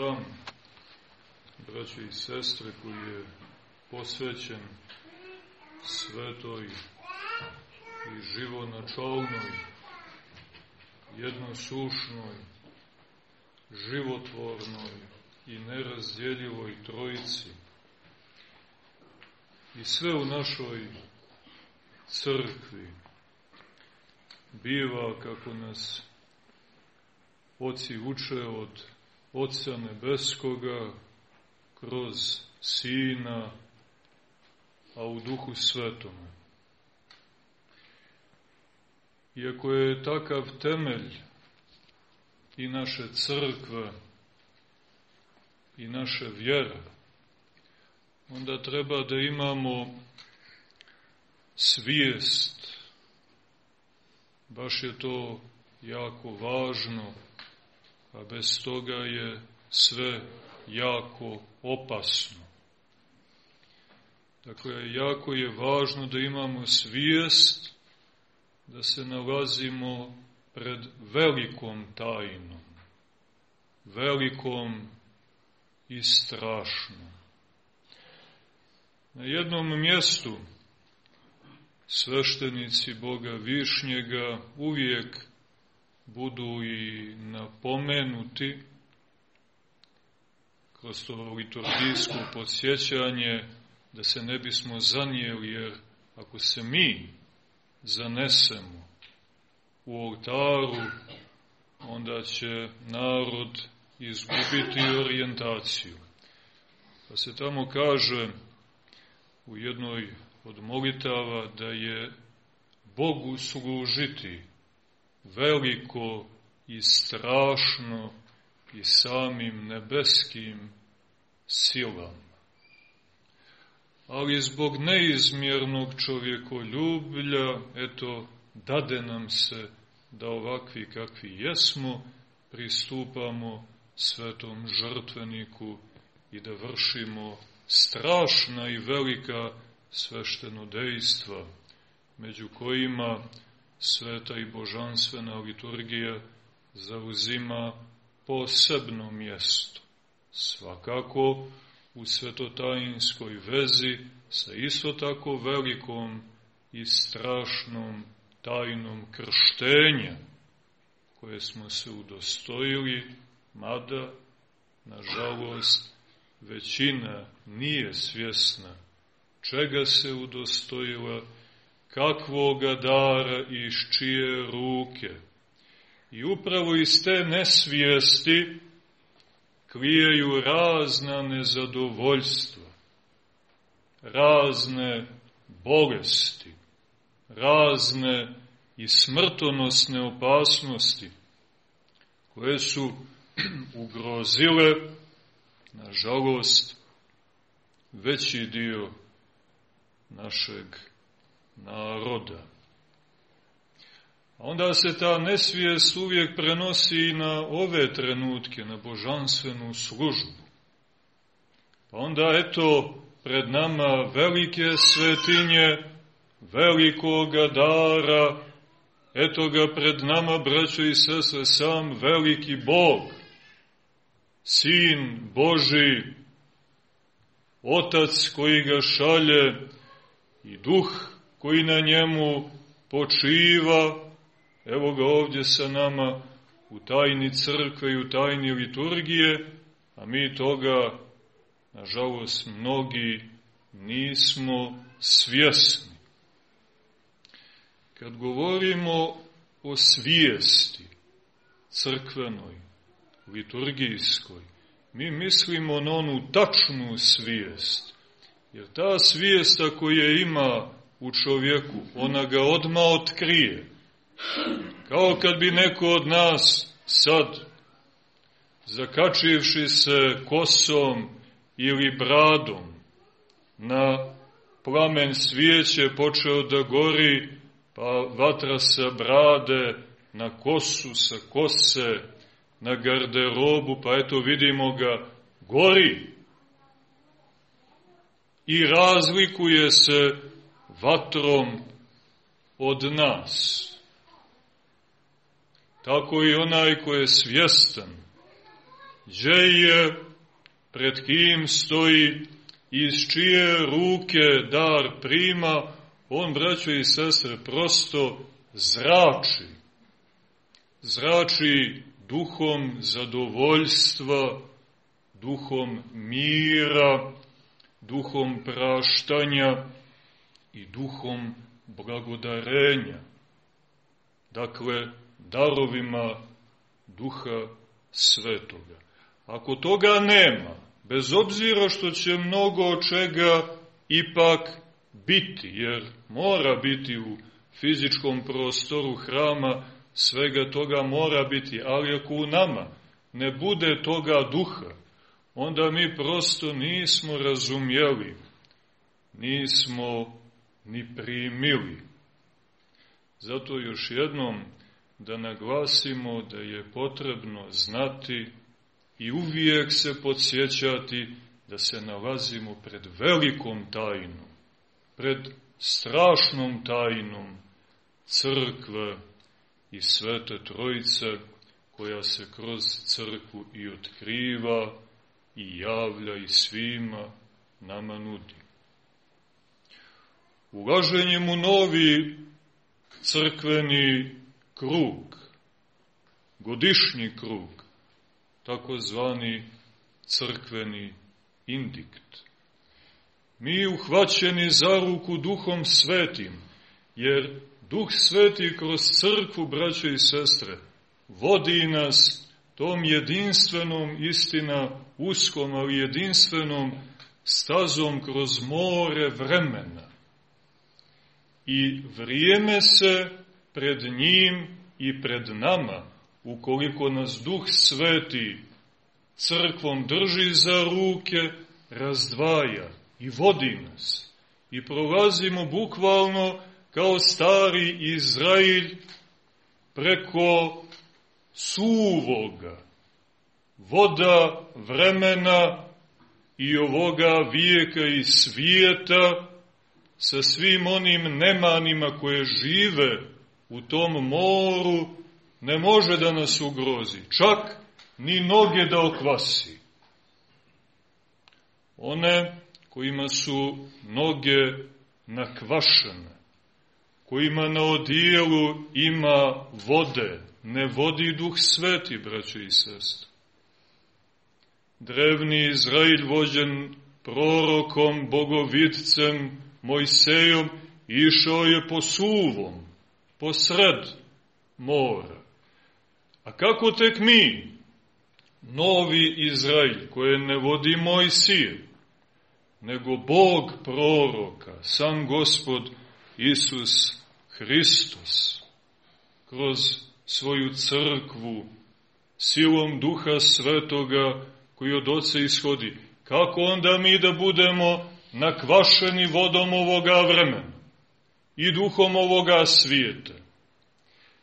hram, braće i sestre, koji je posvećen svetoj i živonačalnoj, jednosušnoj, životvornoj i nerazdjeljivoj trojici. I sve u našoj crkvi biva kako nas oci uče od Otca Nebeskoga kroz Sina, a u Duhu Svetome. Iako je takav temelj i naše crkve i naše vjere, onda treba da imamo svijest. Baš je to jako važno, a bez toga je sve jako opasno. Dakle, jako je važno da imamo svijest da se nalazimo pred velikom tajnom, velikom i strašnom. Na jednom mjestu sveštenici Boga Višnjega uvijek budu i napomenuti kroz to liturgijsko podsjećanje da se ne bismo zanijeli, jer ako se mi zanesemo u oltaru, onda će narod izgubiti orijentaciju. Pa se tamo kaže u jednoj od molitava da je Bogu služiti veliko i strašno i samim nebeskim silama. Ali zbog neizmjernog čovjekoljublja, eto, dade nam se da ovakvi kakvi jesmo, pristupamo svetom žrtveniku i da vršimo strašna i velika sveštenodejstva, među kojima sveta i božanstvena liturgija zauzima posebno mjesto. Svakako u svetotajinskoj vezi sa isto tako velikom i strašnom tajnom krštenja koje smo se udostojili, mada, nažalost, većina nije svjesna čega se udostojila, kakvoga dara i iz čije ruke. I upravo iz te nesvijesti klijaju razna nezadovoljstva, razne bolesti, razne i smrtonosne opasnosti, koje su ugrozile, nažalost, veći dio našeg naroda. A onda se ta nesvijest uvijek prenosi na ove trenutke, na božanstvenu službu. Pa onda eto pred nama velike svetinje, velikoga dara, eto ga pred nama, braćo i sestre, sam veliki Bog, Sin Boži, Otac koji ga šalje i Duh koji na njemu počiva, Evo ga ovdje sa nama u tajni crkve i u tajni liturgije, a mi toga, nažalost, mnogi nismo svjesni. Kad govorimo o svijesti crkvenoj, liturgijskoj, mi mislimo na onu tačnu svijest, jer ta svijest ako je ima u čovjeku, ona ga odma otkrije, Kao kad bi neko od nas sad, zakačivši se kosom ili bradom, na plamen svijeće počeo da gori, pa vatra sa brade, na kosu sa kose, na garderobu, pa eto vidimo ga, gori. I razlikuje se vatrom od nas. Tako i onaj ko je svjestan gdje je, pred kim stoji, iz čije ruke dar prima, on, braćo i sestre, prosto zrači. Zrači duhom zadovoljstva, duhom mira, duhom praštanja i duhom blagodarenja. Dakle, darovima duha svetoga. Ako toga nema, bez obzira što će mnogo čega ipak biti, jer mora biti u fizičkom prostoru hrama, svega toga mora biti, ali ako u nama ne bude toga duha, onda mi prosto nismo razumjeli, nismo ni primili. Zato još jednom da naglasimo da je potrebno znati i uvijek se podsjećati da se nalazimo pred velikom tajnom, pred strašnom tajnom crkve i svete trojice koja se kroz crkvu i otkriva i javlja i svima nama nudi. Ulaženjem u novi crkveni krug, godišnji krug, takozvani crkveni indikt. Mi uhvaćeni za ruku duhom svetim, jer duh sveti kroz crkvu, braćo i sestre, vodi nas tom jedinstvenom istina, uskom, ali jedinstvenom stazom kroz more vremena. I vrijeme se pred njim i pred nama, ukoliko nas duh sveti crkvom drži za ruke, razdvaja i vodi nas. I prolazimo bukvalno kao stari Izrailj preko suvoga, voda vremena i ovoga vijeka i svijeta sa svim onim nemanima koje žive u tom moru ne može da nas ugrozi, čak ni noge da okvasi. One kojima su noge nakvašene, kojima na odijelu ima vode, ne vodi duh sveti, braćo i sestre. Drevni Izrael vođen prorokom, bogovitcem, Mojsejom, išao je po suvom, po sred mora. A kako tek mi, novi Izrael, koje ne vodi Mojsije, nego Bog proroka, sam Gospod Isus Hristos, kroz svoju crkvu, silom duha svetoga koji od oca ishodi, kako onda mi da budemo nakvašeni vodom ovoga vremena i duhom ovoga svijeta?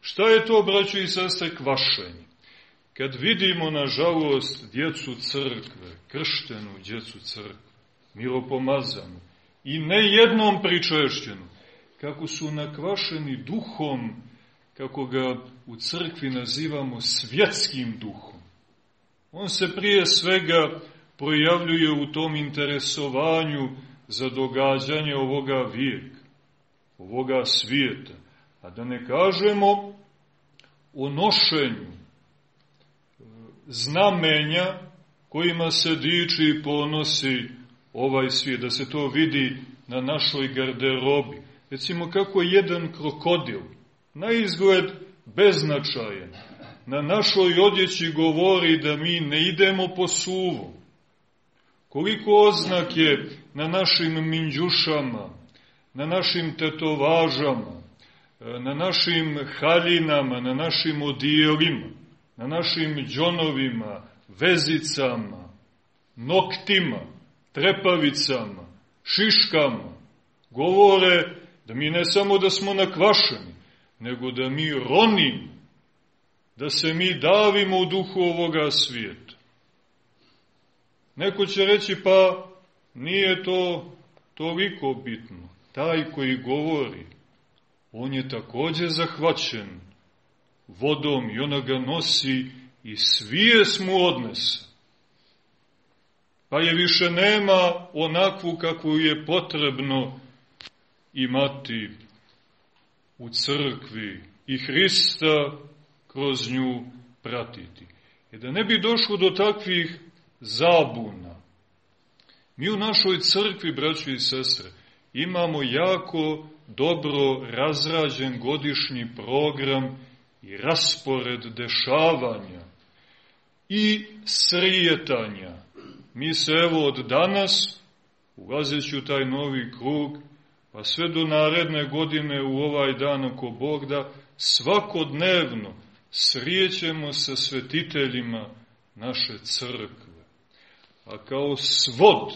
Šta je to, braćo i sestre, kvašenje? Kad vidimo, nažalost, djecu crkve, krštenu djecu crkve, miropomazanu i ne jednom pričešćenu, kako su nakvašeni duhom kako ga u crkvi nazivamo svjetskim duhom. On se prije svega projavljuje u tom interesovanju za događanje ovoga vijeka, ovoga svijeta. A da ne kažemo o nošenju e, znamenja kojima se diči i ponosi ovaj svijet, da se to vidi na našoj garderobi. Recimo kako jedan krokodil na izgled beznačajen, na našoj odjeći govori da mi ne idemo po suvu. Koliko oznak je na našim minđušama, na našim tetovažama, na našim haljinama, na našim odijelima, na našim džonovima, vezicama, noktima, trepavicama, šiškama, govore da mi ne samo da smo nakvašeni, nego da mi ronimo, da se mi davimo u duhu ovoga svijeta. Neko će reći, pa nije to toliko bitno. Taj koji govori, on je takođe zahvaćen vodom i ona ga nosi i svijes mu odnese. Pa je više nema onakvu kakvu je potrebno imati u crkvi i Hrista kroz nju pratiti. I da ne bi došlo do takvih zabuna. Mi u našoj crkvi, braći i sestre, imamo jako dobro razrađen godišnji program i raspored dešavanja i srijetanja. Mi se evo od danas, ulazeći u taj novi krug, pa sve do naredne godine u ovaj dan oko Bog da, svakodnevno srijećemo sa svetiteljima naše crkve. A kao svod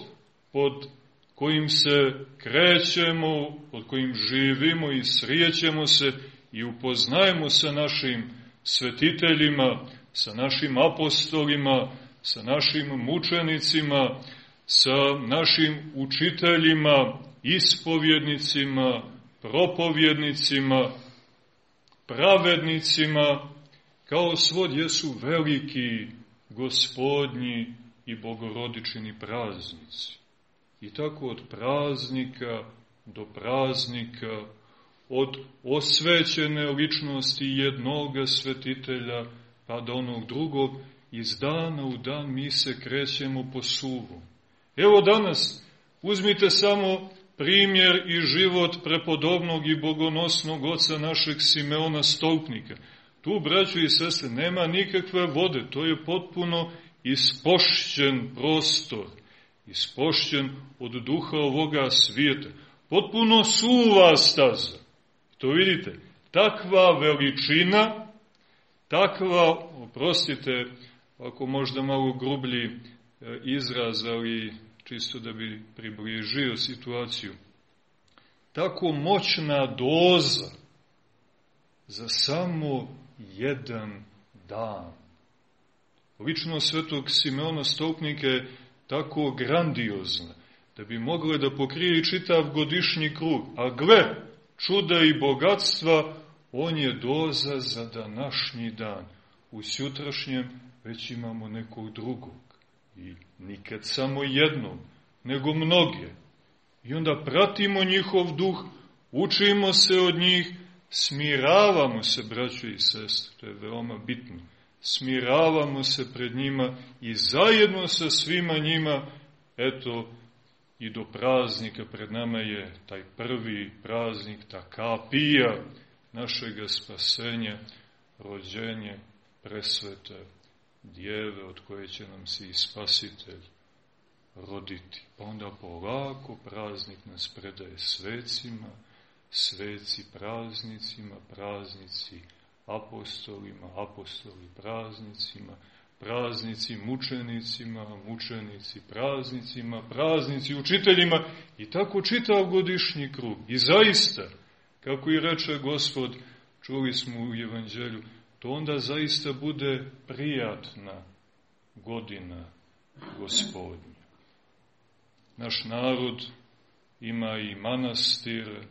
pod kojim se krećemo, pod kojim živimo i srijećemo se i upoznajemo sa našim svetiteljima, sa našim apostolima, sa našim mučenicima, sa našim učiteljima, ispovjednicima, propovjednicima, pravednicima, kao svod jesu veliki gospodnji i bogorodičini praznici. I tako od praznika do praznika, od osvećene ličnosti jednoga svetitelja pa do onog drugog, iz dana u dan mi se krećemo po suvom. Evo danas, uzmite samo primjer i život prepodobnog i bogonosnog oca našeg Simeona Stolpnika. Tu, braću i sestre, nema nikakve vode, to je potpuno ispošćen prostor, ispošćen od duha ovoga svijeta, potpuno suva staza. To vidite, takva veličina, takva, oprostite, ako možda malo grublji e, izraz, ali čisto da bi približio situaciju, tako moćna doza za samo jedan dan. Lično svetog Simeona Stopnika je tako grandiozna, da bi mogle da pokrije čitav godišnji krug. A gle, čuda i bogatstva, on je doza za današnji dan. U sutrašnjem već imamo nekog drugog. I nikad samo jednog, nego mnoge. I onda pratimo njihov duh, učimo se od njih, smiravamo se, braćo i sestre, to je veoma bitno. Smiravamo se pred njima i zajedno sa svima njima, eto, i do praznika pred nama je taj prvi praznik, ta kapija našega spasenja, rođenje presvete djeve od koje će nam se i spasitelj roditi. Pa onda polako praznik nas predaje svecima, sveci praznicima, praznici apostolima, apostoli praznicima, praznici mučenicima, mučenici praznicima, praznici učiteljima i tako čitav godišnji krug. I zaista, kako i reče gospod, čuli smo u evanđelju, to onda zaista bude prijatna godina gospodnja. Naš narod ima i manastire,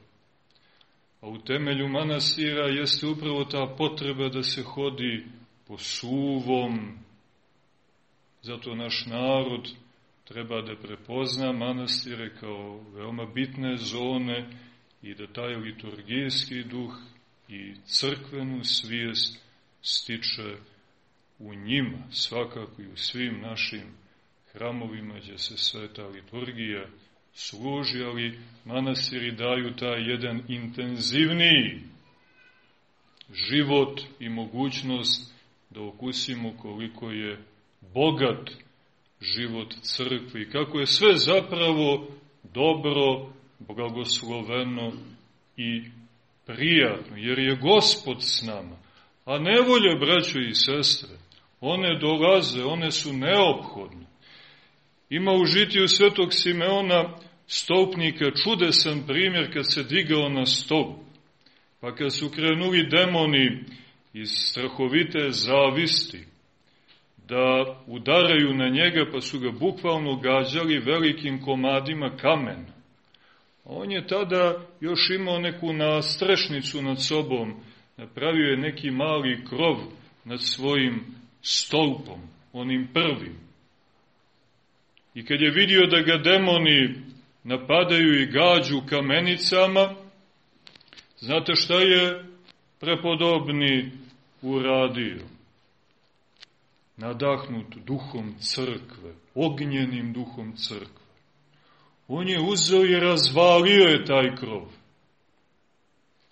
a u temelju manastira jeste upravo ta potreba da se hodi po suvom, zato naš narod treba da prepozna manastire kao veoma bitne zone i da taj liturgijski duh i crkvenu svijest stiče u njima, svakako i u svim našim hramovima gdje se sveta liturgija služi, ali manastiri daju taj jedan intenzivniji život i mogućnost da okusimo koliko je bogat život crkvi, kako je sve zapravo dobro, blagosloveno i prijatno, jer je Gospod s nama. A nevolje, braćo i sestre, one dolaze, one su neophodne. Ima u žitiju svetog Simeona stopnika čudesan primjer kad se digao na stop. Pa kad su krenuli demoni iz strahovite zavisti da udaraju na njega, pa su ga bukvalno gađali velikim komadima kamena. On je tada još imao neku nastrešnicu nad sobom, napravio je neki mali krov nad svojim stolpom, onim prvim. I kad je vidio da ga demoni napadaju i gađu kamenicama, znate šta je prepodobni uradio? Nadahnut duhom crkve, ognjenim duhom crkve. On je uzeo i razvalio je taj krov.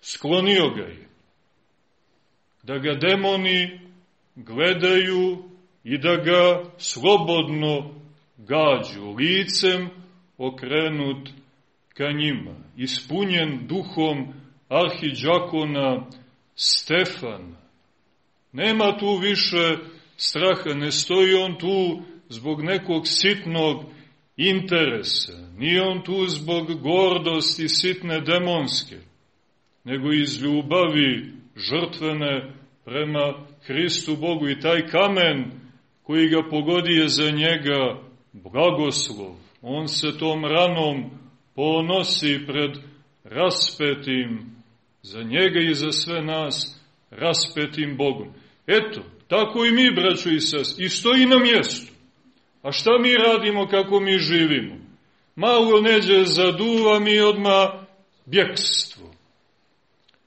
Sklonio ga je. Da ga demoni gledaju i da ga slobodno gađu licem okrenut ka njima, ispunjen duhom arhiđakona Stefana. Nema tu više straha, ne stoji on tu zbog nekog sitnog interesa, nije on tu zbog gordosti sitne demonske, nego iz ljubavi žrtvene prema Hristu Bogu i taj kamen koji ga pogodi je za njega blagoslov. On se tom ranom ponosi pred raspetim, za njega i za sve nas, raspetim Bogom. Eto, tako i mi, braćo i sest, i stoji na mjestu. A šta mi radimo kako mi živimo? Malo neđe zaduva mi odma bjekstvo.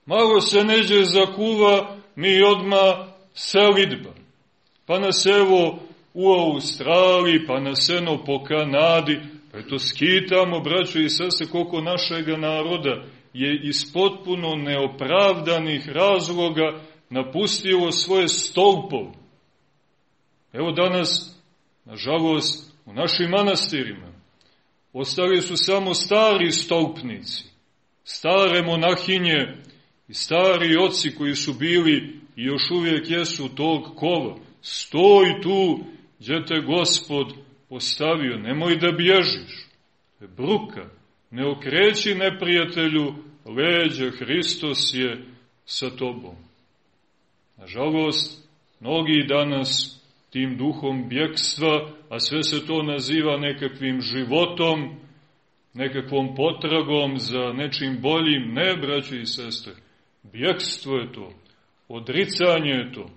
Malo se neđe zakuva mi odma selidba. Pa nas evo u Australiji, pa na seno po Kanadi, pa to skitamo, braćo i sese, koliko našega naroda je iz potpuno neopravdanih razloga napustilo svoje stolpove. Evo danas, nažalost, u našim manastirima ostali su samo stari stolpnici, stare monahinje i stari oci koji su bili i još uvijek jesu tog kova. Stoj tu gdje te gospod postavio, nemoj da bježiš. Bruka, ne okreći neprijatelju leđa, Hristos je sa tobom. Nažalost, mnogi danas tim duhom bjekstva, a sve se to naziva nekakvim životom, nekakvom potragom za nečim boljim, ne, braći i sestre, bjekstvo je to, odricanje je to,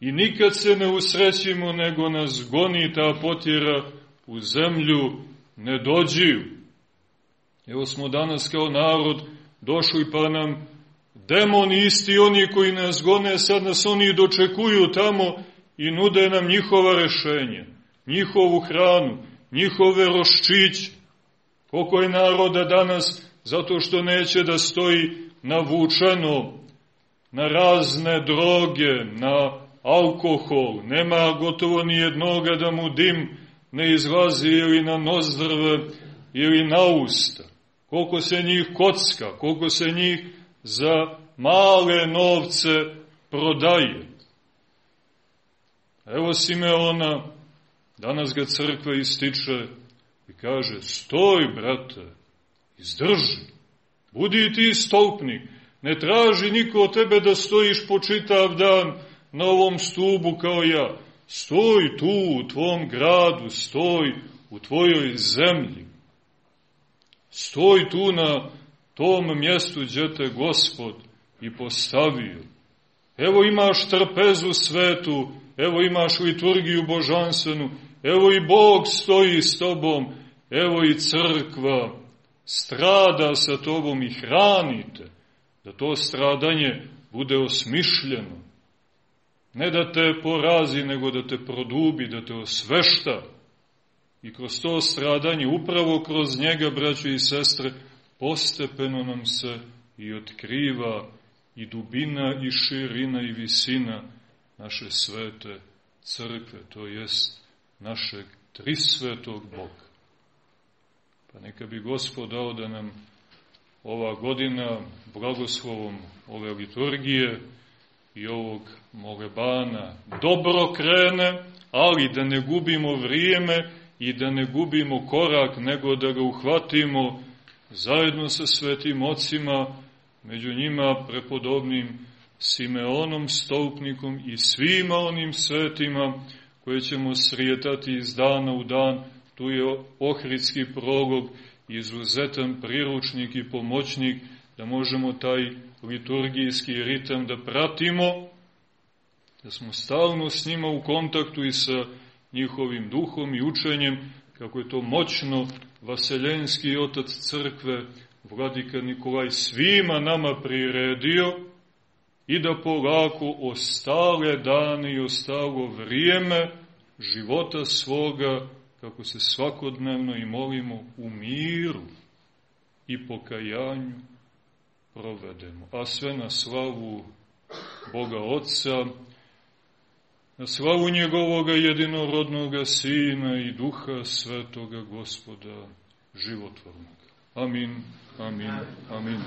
I nikad se ne usrećimo, nego nas goni ta potjera u zemlju ne dođiju. Evo smo danas kao narod došli pa nam demoni isti oni koji nas gone, sad nas oni dočekuju tamo i nude nam njihova rešenja, njihovu hranu, njihove roščiće. Koliko je naroda danas zato što neće da stoji navučeno na razne droge, na alkohol, nema gotovo ni jednoga da mu dim ne izlazi ili na nozdrve ili na usta. Koliko se njih kocka, koliko se njih za male novce prodaje. Evo Simeona, danas ga crkva ističe i kaže, stoj, brate, izdrži, budi ti stolpnik, ne traži niko od tebe da stojiš po čitav dan, na ovom stubu kao ja. Stoj tu u tvom gradu, stoj u tvojoj zemlji. Stoj tu na tom mjestu gdje te gospod i postavio. Evo imaš trpezu svetu, evo imaš liturgiju božanstvenu, evo i Bog stoji s tobom, evo i crkva strada sa tobom i hranite, da to stradanje bude osmišljeno, Ne da te porazi, nego da te produbi, da te osvešta. I kroz to stradanje, upravo kroz njega, braćo i sestre, postepeno nam se i otkriva i dubina i širina i visina naše svete crkve, to jest našeg trisvetog Boga. Pa neka bi Gospod dao da nam ova godina blagoslovom ove liturgije i ovog molebana dobro krene, ali da ne gubimo vrijeme i da ne gubimo korak, nego da ga uhvatimo zajedno sa svetim ocima, među njima prepodobnim Simeonom Stolpnikom i svima onim svetima koje ćemo srijetati iz dana u dan. Tu je ohridski prolog, izuzetan priručnik i pomoćnik, da možemo taj liturgijski ritam da pratimo, da smo stalno s njima u kontaktu i sa njihovim duhom i učenjem, kako je to moćno vaseljenski otac crkve, vladika Nikolaj, svima nama priredio i da polako ostale dane i ostalo vrijeme života svoga, kako se svakodnevno i molimo, u miru i pokajanju provedemo. A sve na slavu Boga Otca, na slavu njegovoga jedinorodnoga Sina i Duha Svetoga Gospoda životvornog. Amin, amin, amin.